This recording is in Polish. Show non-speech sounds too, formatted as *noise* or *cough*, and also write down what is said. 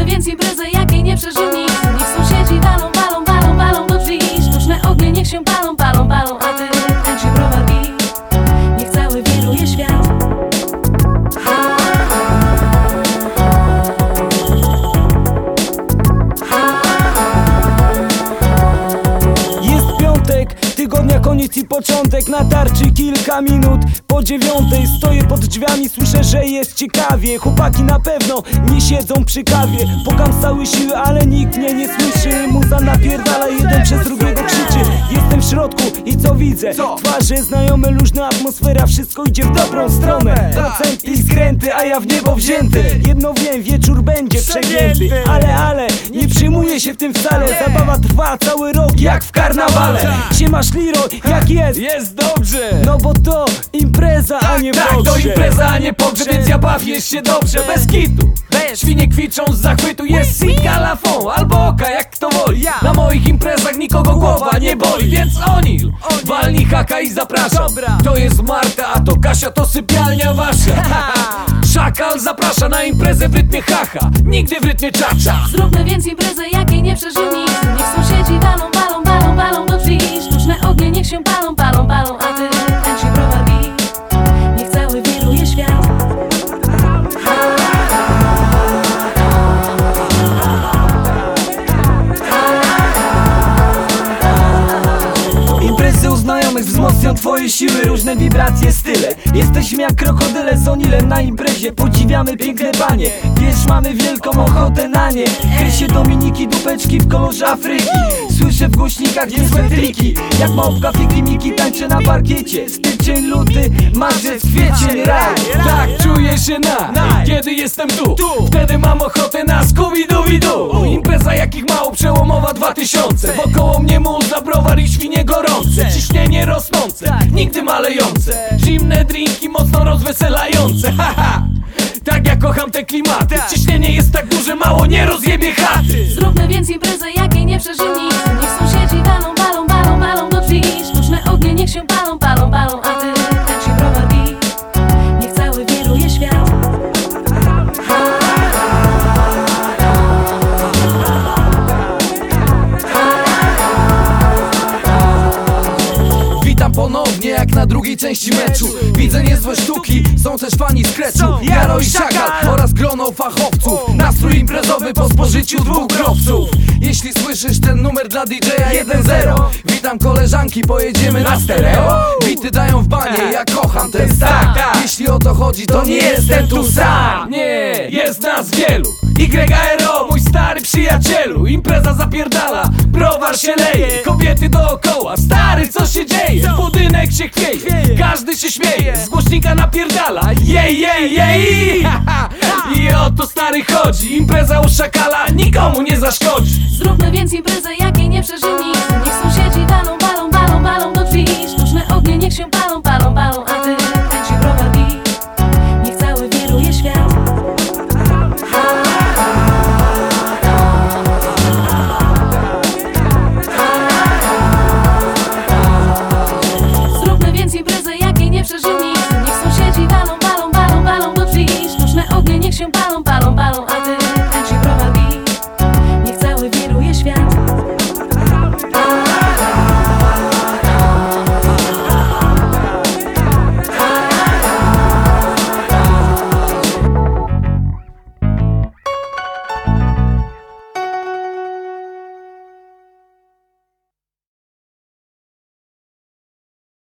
Chcę więc imprezę jakiej nie przeżyli. Niech sąsiedzi walą, walą, walą, walą do drzwi. Sztuczne ognie niech się palą koniec i początek Na tarczy kilka minut. Po dziewiątej Stoję pod drzwiami, słyszę, że jest ciekawie. Chłopaki na pewno nie siedzą przy kawie. Pokam z całej siły, ale nikt mnie nie słyszy. Muza napierdala, jeden przez drugiego krzyczy. Jestem w środku i co widzę? Twarze znajome, luźna atmosfera. Wszystko idzie w dobrą stronę. Procenty i skręty, a ja w niebo wzięty. Jedno wiem, wieczór będzie przegięty. Ale, ale, się w tym wcale. Zabawa trwa cały rok jak w karnawale. Siemasz Liro, jak jest? Jest dobrze! No bo to impreza, a nie Tak, to pogrzeb. impreza, a nie pogrzeb, więc ja bawię się dobrze, bez kitu. Świnie kwiczą z zachwytu, jest sika la fond, albo oka, jak kto woli. Na moich imprezach nikogo głowa nie boli, więc Onil Walnij haka i zapraszam. To jest Marta, a to Kasia, to sypialnia wasza *laughs* Szakal zaprasza na imprezę w rytmie haha. Nigdy w rytmie czacza. Zróbmy więc imprezę, jakiej nie przeżył Wzmocnią twoje siły Różne wibracje, style. Jesteśmy jak krokodyle z onilem na imprezie. Podziwiamy piękne panie. Wiesz, mamy wielką ochotę na nie. Krysie Dominiki, dupeczki w kolorze Afryki. Słyszę w głośnikach niezłe triki. Jak małpka fiki Miki tańczy na parkiecie. Styczeń, luty, marzec, kwiecień, raj. Tak, czuję się na, kiedy jestem tu. Wtedy mam ochotę na Scooby-Dooby-Doo. Impreza jakich mało przełomowa 2000 Wokoło mnie muza, browar i świnie gorące. Ciśnienie rosnące, nigdy malejące. Zimne drinki mocno rozweselające *laughs* Haha, tak ja kocham te klimaty. Ciśnienie jest tak duże, mało nie rozjebie chaty. Zróbmy więc imprezę, jakiej nie przeżył drugiej części meczu. Widzę niezłe sztuki, są też fani skreczu Jaro i Szakal oraz grono fachowców. Nastrój imprezowy po spożyciu dwóch grobców. Jeśli słyszysz ten numer dla DJ-a 1-0 Witam koleżanki, pojedziemy na stereo. Bity dają w banie, ja kocham ten stan. Jeśli o to chodzi, to nie jestem tu sam. Nie, jest nas wielu. YRO, mój stary przyjacielu. Impreza zapierdala, browar się leje. Kobiety dookoła, stary co się dzieje Budynek się chwieje, każdy się śmieje. Z głośnika napierdala, jej, jej, jej. *laughs* I o to stary chodzi. Impreza u szakala nikomu nie zaszkodzi. Zróbmy więc imprezę, jakiej nie przeżył nikt